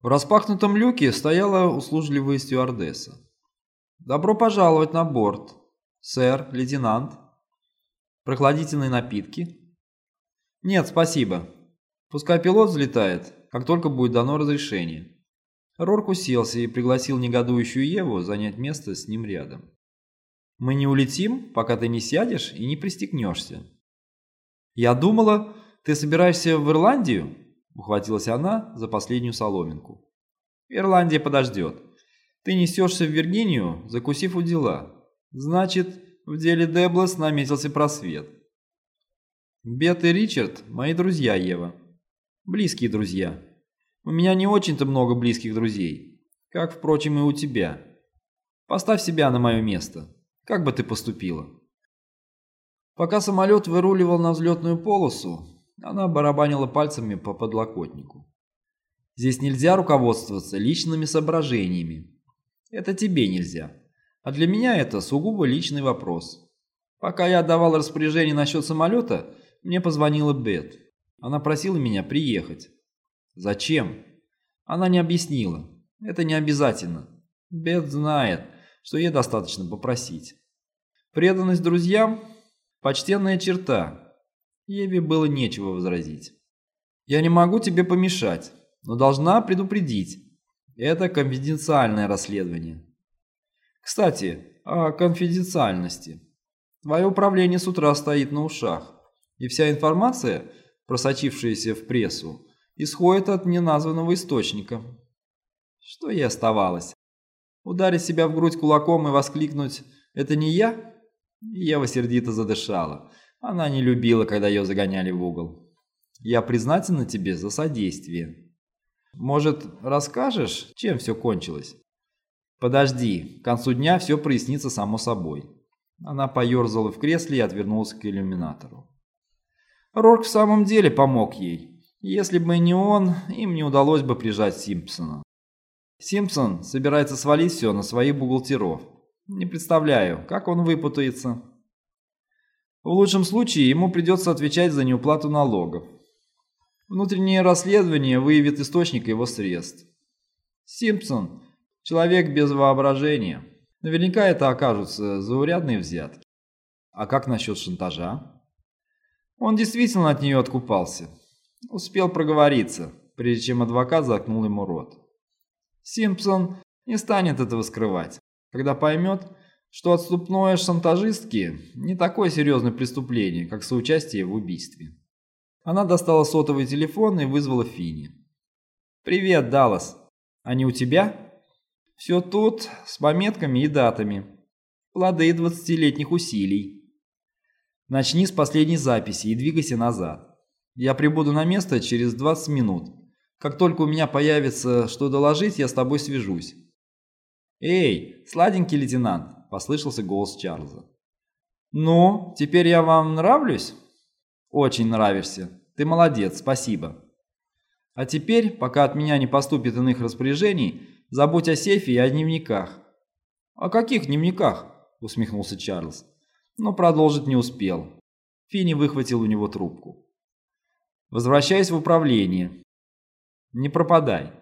В распахнутом люке стояла услужливая стюардесса. «Добро пожаловать на борт, сэр, лейтенант. Прохладительные напитки?» «Нет, спасибо. Пускай пилот взлетает, как только будет дано разрешение». Рорк уселся и пригласил негодующую Еву занять место с ним рядом. «Мы не улетим, пока ты не сядешь и не пристегнешься». «Я думала, ты собираешься в Ирландию?» Ухватилась она за последнюю соломинку. «Ирландия подождет. Ты несешься в Виргинию, закусив у дела. Значит, в деле Деблас наметился просвет. Бет и Ричард – мои друзья, Ева. Близкие друзья. У меня не очень-то много близких друзей, как, впрочем, и у тебя. Поставь себя на мое место. Как бы ты поступила?» Пока самолет выруливал на взлетную полосу, она барабанила пальцами по подлокотнику. Здесь нельзя руководствоваться личными соображениями. Это тебе нельзя. А для меня это сугубо личный вопрос. Пока я отдавал распоряжение насчет самолета, мне позвонила Бет. Она просила меня приехать. Зачем? Она не объяснила. Это не обязательно. Бет знает, что ей достаточно попросить. Преданность друзьям – почтенная черта, Еве было нечего возразить. «Я не могу тебе помешать, но должна предупредить. Это конфиденциальное расследование. Кстати, о конфиденциальности. Твое управление с утра стоит на ушах, и вся информация, просочившаяся в прессу, исходит от неназванного источника. Что ей оставалось? Ударить себя в грудь кулаком и воскликнуть «Это не я?» Ева сердито задышала. Она не любила, когда ее загоняли в угол. Я признательна тебе за содействие. Может, расскажешь, чем все кончилось? Подожди, к концу дня все прояснится само собой. Она поерзала в кресле и отвернулась к иллюминатору. Рорк в самом деле помог ей. Если бы не он, им не удалось бы прижать Симпсона. Симпсон собирается свалить все на своих бухгалтеров. Не представляю, как он выпутается. В лучшем случае ему придется отвечать за неуплату налогов. Внутреннее расследование выявит источник его средств. Симпсон – человек без воображения. Наверняка это окажутся заурядные взятки. А как насчет шантажа? Он действительно от нее откупался. Успел проговориться, прежде чем адвокат заткнул ему рот. Симпсон не станет этого скрывать. Когда поймет, что отступное шантажистки не такое серьезное преступление, как соучастие в убийстве. Она достала сотовый телефон и вызвала Фини. «Привет, Даллас. Они у тебя?» «Все тут, с пометками и датами. Плоды двадцатилетних усилий. Начни с последней записи и двигайся назад. Я прибуду на место через 20 минут. Как только у меня появится что доложить, я с тобой свяжусь». «Эй, сладенький лейтенант, – послышался голос Чарльза. «Ну, теперь я вам нравлюсь?» «Очень нравишься. Ты молодец, спасибо. А теперь, пока от меня не поступит иных распоряжений, забудь о сейфе и о дневниках». «О каких дневниках?» – усмехнулся Чарльз. Но продолжить не успел. Финни выхватил у него трубку. «Возвращайся в управление. Не пропадай».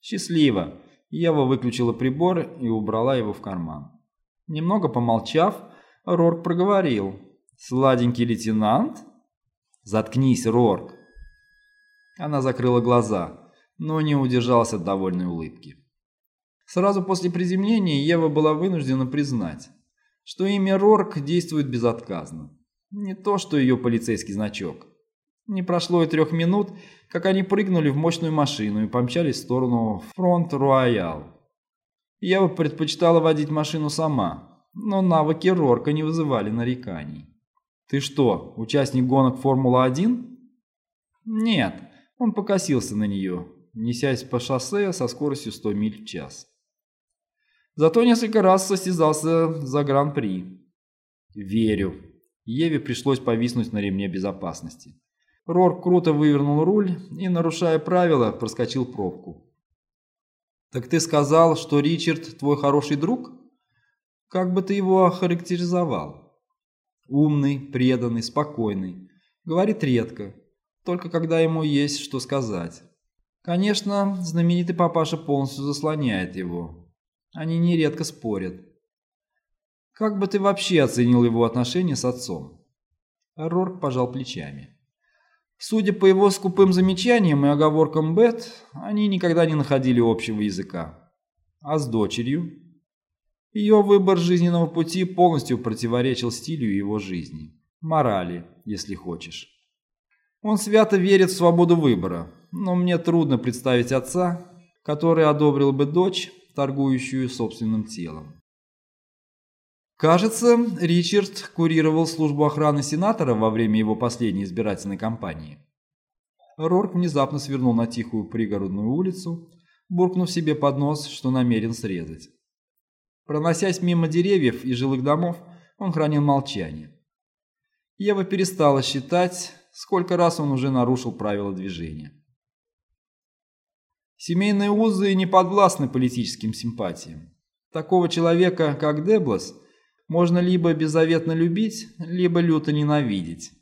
«Счастливо». Ева выключила прибор и убрала его в карман. Немного помолчав, Рорк проговорил. «Сладенький лейтенант?» «Заткнись, Рорк!» Она закрыла глаза, но не удержалась от довольной улыбки. Сразу после приземления Ева была вынуждена признать, что имя Рорк действует безотказно. Не то, что ее полицейский значок. Не прошло и трех минут, как они прыгнули в мощную машину и помчались в сторону Фронт-Роял. Я бы предпочитала водить машину сама, но навыки Рорка не вызывали нареканий. «Ты что, участник гонок Формула-1?» «Нет», он покосился на нее, несясь по шоссе со скоростью 100 миль в час. Зато несколько раз состязался за Гран-при. «Верю». Еве пришлось повиснуть на ремне безопасности. Рорк круто вывернул руль и, нарушая правила, проскочил пробку. «Так ты сказал, что Ричард твой хороший друг? Как бы ты его охарактеризовал?» «Умный, преданный, спокойный. Говорит редко, только когда ему есть что сказать. Конечно, знаменитый папаша полностью заслоняет его. Они нередко спорят. Как бы ты вообще оценил его отношения с отцом? Рорк пожал плечами. Судя по его скупым замечаниям и оговоркам Бет, они никогда не находили общего языка. А с дочерью? Ее выбор жизненного пути полностью противоречил стилю его жизни. Морали, если хочешь. Он свято верит в свободу выбора, но мне трудно представить отца, который одобрил бы дочь, торгующую собственным телом. Кажется, Ричард курировал службу охраны сенатора во время его последней избирательной кампании. Рорк внезапно свернул на тихую пригородную улицу, буркнув себе под нос, что намерен срезать. Проносясь мимо деревьев и жилых домов, он хранил молчание. Ева перестала считать, сколько раз он уже нарушил правила движения. Семейные узы не подвластны политическим симпатиям. Такого человека, как Деблас, можно либо беззаветно любить, либо люто ненавидеть.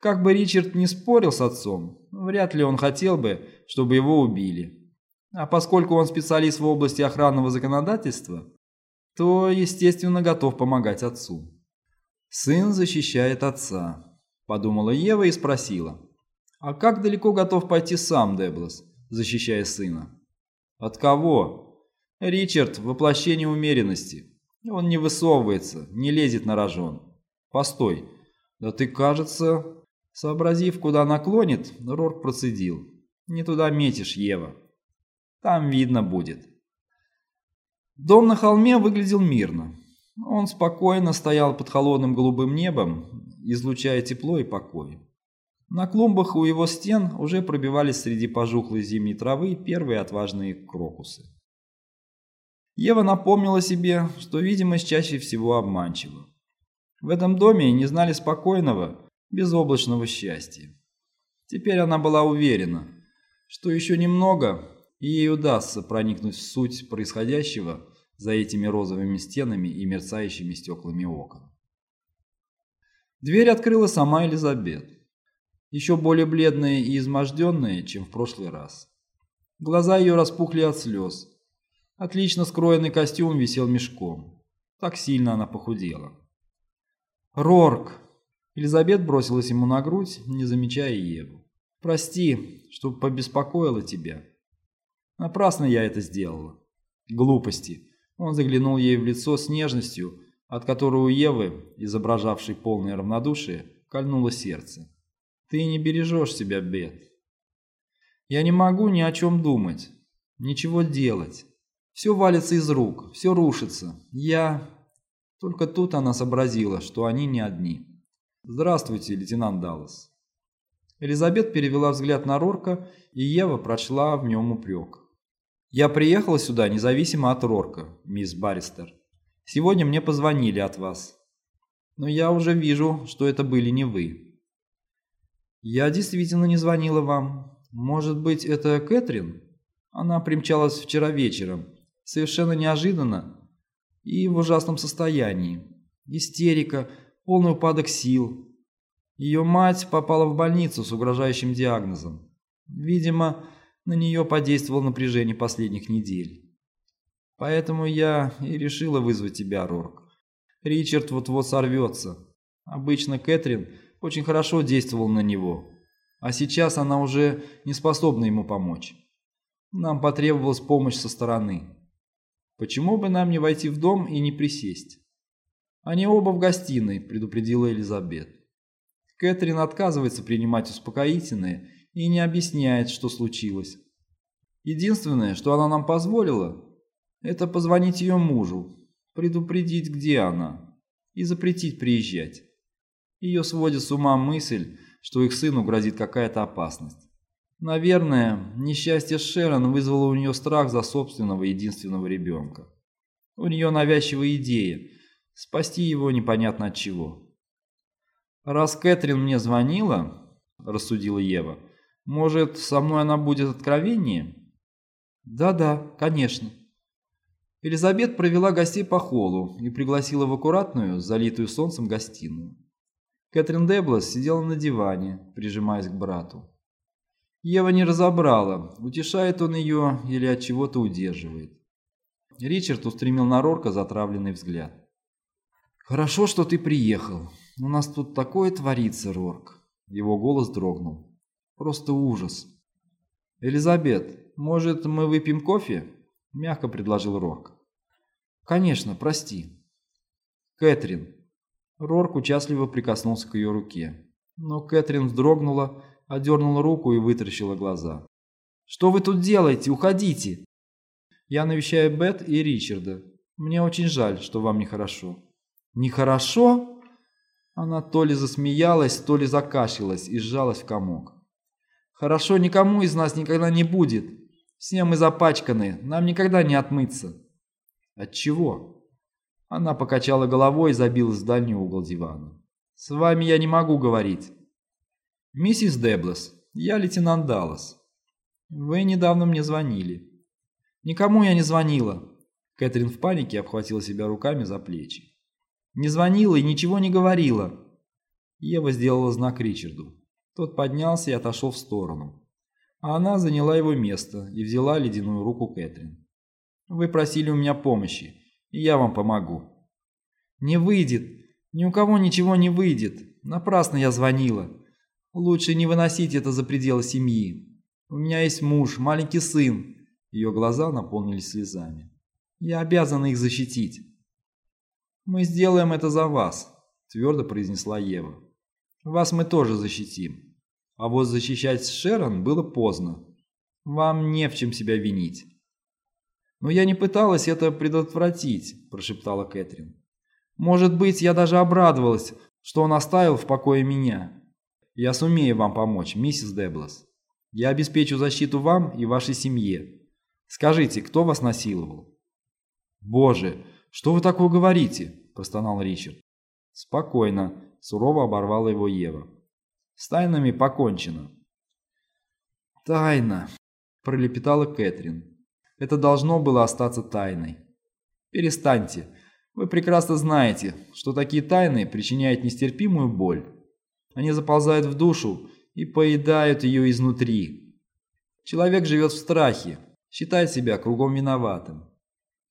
Как бы Ричард не спорил с отцом, вряд ли он хотел бы, чтобы его убили. А поскольку он специалист в области охранного законодательства, то, естественно, готов помогать отцу. «Сын защищает отца», – подумала Ева и спросила. «А как далеко готов пойти сам Деблас, защищая сына?» «От кого?» «Ричард – воплощение умеренности. Он не высовывается, не лезет на рожон. Постой, да ты, кажется... Сообразив, куда наклонит, Рорк процедил. Не туда метишь, Ева. Там видно будет. Дом на холме выглядел мирно. Он спокойно стоял под холодным голубым небом, излучая тепло и покой. На клумбах у его стен уже пробивались среди пожухлой зимней травы первые отважные крокусы. Ева напомнила себе, что видимость чаще всего обманчива. В этом доме не знали спокойного, безоблачного счастья. Теперь она была уверена, что еще немного, и ей удастся проникнуть в суть происходящего за этими розовыми стенами и мерцающими стеклами окон. Дверь открыла сама Элизабет, еще более бледная и изможденная, чем в прошлый раз. Глаза ее распухли от слез, Отлично скроенный костюм висел мешком. Так сильно она похудела. «Рорк!» Елизабет бросилась ему на грудь, не замечая Еву. «Прости, что побеспокоила тебя. Напрасно я это сделала. Глупости». Он заглянул ей в лицо с нежностью, от которой у Евы, изображавшей полное равнодушие, кольнуло сердце. «Ты не бережешь себя, Бет. Я не могу ни о чем думать, ничего делать. Все валится из рук, все рушится. Я... Только тут она сообразила, что они не одни. «Здравствуйте, лейтенант Даллас». Элизабет перевела взгляд на Рорка, и Ева прочла в нем упрек. «Я приехала сюда независимо от Рорка, мисс Барристер. Сегодня мне позвонили от вас. Но я уже вижу, что это были не вы». «Я действительно не звонила вам. Может быть, это Кэтрин?» Она примчалась вчера вечером совершенно неожиданно и в ужасном состоянии. Истерика, полный упадок сил. Ее мать попала в больницу с угрожающим диагнозом. Видимо, на нее подействовало напряжение последних недель. Поэтому я и решила вызвать тебя, Рорк. Ричард вот-вот сорвется. Обычно Кэтрин очень хорошо действовала на него, а сейчас она уже не способна ему помочь. Нам потребовалась помощь со стороны. Почему бы нам не войти в дом и не присесть? Они оба в гостиной, предупредила Элизабет. Кэтрин отказывается принимать успокоительные и не объясняет, что случилось. Единственное, что она нам позволила, это позвонить ее мужу, предупредить, где она, и запретить приезжать. Ее сводит с ума мысль, что их сыну грозит какая-то опасность. Наверное, несчастье Шерон вызвало у нее страх за собственного единственного ребенка. У нее навязчивая идея – спасти его непонятно от чего. «Раз Кэтрин мне звонила, – рассудила Ева, – может, со мной она будет откровеннее?» «Да-да, конечно». Элизабет провела гостей по холлу и пригласила в аккуратную, залитую солнцем гостиную. Кэтрин Деблас сидела на диване, прижимаясь к брату. Ева не разобрала, утешает он ее или от чего-то удерживает. Ричард устремил на Рорка затравленный взгляд. «Хорошо, что ты приехал. У нас тут такое творится, Рорк». Его голос дрогнул. «Просто ужас». «Элизабет, может, мы выпьем кофе?» Мягко предложил Рорк. «Конечно, прости». «Кэтрин». Рорк участливо прикоснулся к ее руке. Но Кэтрин вздрогнула, одернула руку и вытаращила глаза. «Что вы тут делаете? Уходите!» «Я навещаю Бет и Ричарда. Мне очень жаль, что вам нехорошо». «Нехорошо?» Она то ли засмеялась, то ли закашлялась и сжалась в комок. «Хорошо никому из нас никогда не будет. Все мы запачканы, нам никогда не отмыться». «От чего?» Она покачала головой и забилась в дальний угол дивана. «С вами я не могу говорить». «Миссис Деблес, я лейтенант Даллас. Вы недавно мне звонили». «Никому я не звонила». Кэтрин в панике обхватила себя руками за плечи. «Не звонила и ничего не говорила». Ева сделала знак Ричарду. Тот поднялся и отошел в сторону. А она заняла его место и взяла ледяную руку Кэтрин. «Вы просили у меня помощи, и я вам помогу». «Не выйдет. Ни у кого ничего не выйдет. Напрасно я звонила. Лучше не выносить это за пределы семьи. У меня есть муж, маленький сын». Ее глаза наполнились слезами. «Я обязана их защитить». «Мы сделаем это за вас», – твердо произнесла Ева. «Вас мы тоже защитим. А вот защищать Шерон было поздно. Вам не в чем себя винить». «Но я не пыталась это предотвратить», – прошептала Кэтрин. «Может быть, я даже обрадовалась, что он оставил в покое меня. Я сумею вам помочь, миссис Деблас. Я обеспечу защиту вам и вашей семье. Скажите, кто вас насиловал?» «Боже, что вы такое говорите?» – простонал Ричард. «Спокойно», – сурово оборвала его Ева. «С тайнами покончено». «Тайна», – пролепетала Кэтрин. «Это должно было остаться тайной». «Перестаньте. Вы прекрасно знаете, что такие тайны причиняют нестерпимую боль. Они заползают в душу и поедают ее изнутри. Человек живет в страхе, считает себя кругом виноватым.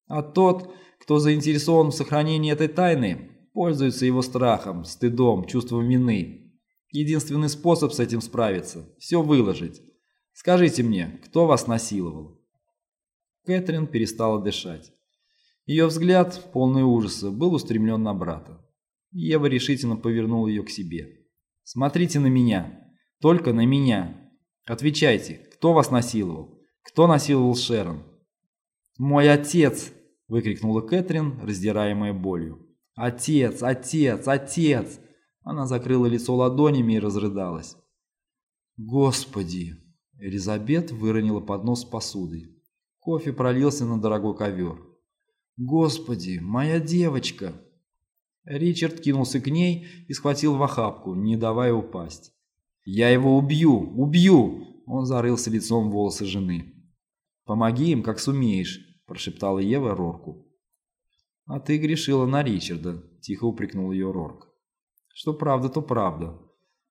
А тот, кто заинтересован в сохранении этой тайны, пользуется его страхом, стыдом, чувством вины. Единственный способ с этим справиться – все выложить. Скажите мне, кто вас насиловал?» Кэтрин перестала дышать. Ее взгляд, полный ужаса, был устремлен на брата. Ева решительно повернула ее к себе. Смотрите на меня. Только на меня. Отвечайте, кто вас насиловал? Кто насиловал Шерон? Мой отец, выкрикнула Кэтрин, раздираемая болью. Отец, отец, отец! Она закрыла лицо ладонями и разрыдалась. Господи! Элизабет выронила поднос с посудой. Кофе пролился на дорогой ковер. Господи, моя девочка! Ричард кинулся к ней и схватил в охапку, не давая упасть. «Я его убью! Убью!» Он зарылся лицом в волосы жены. «Помоги им, как сумеешь», – прошептала Ева Рорку. «А ты грешила на Ричарда», – тихо упрекнул ее Рорк. «Что правда, то правда».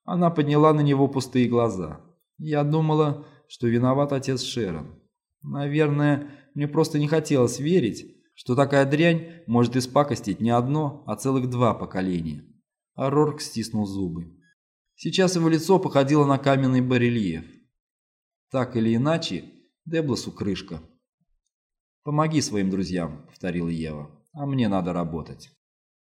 Она подняла на него пустые глаза. «Я думала, что виноват отец Шерон. Наверное, мне просто не хотелось верить, что такая дрянь может испакостить не одно, а целых два поколения. А Рорк стиснул зубы. Сейчас его лицо походило на каменный барельеф. Так или иначе, Дебласу крышка. «Помоги своим друзьям», — повторила Ева, — «а мне надо работать».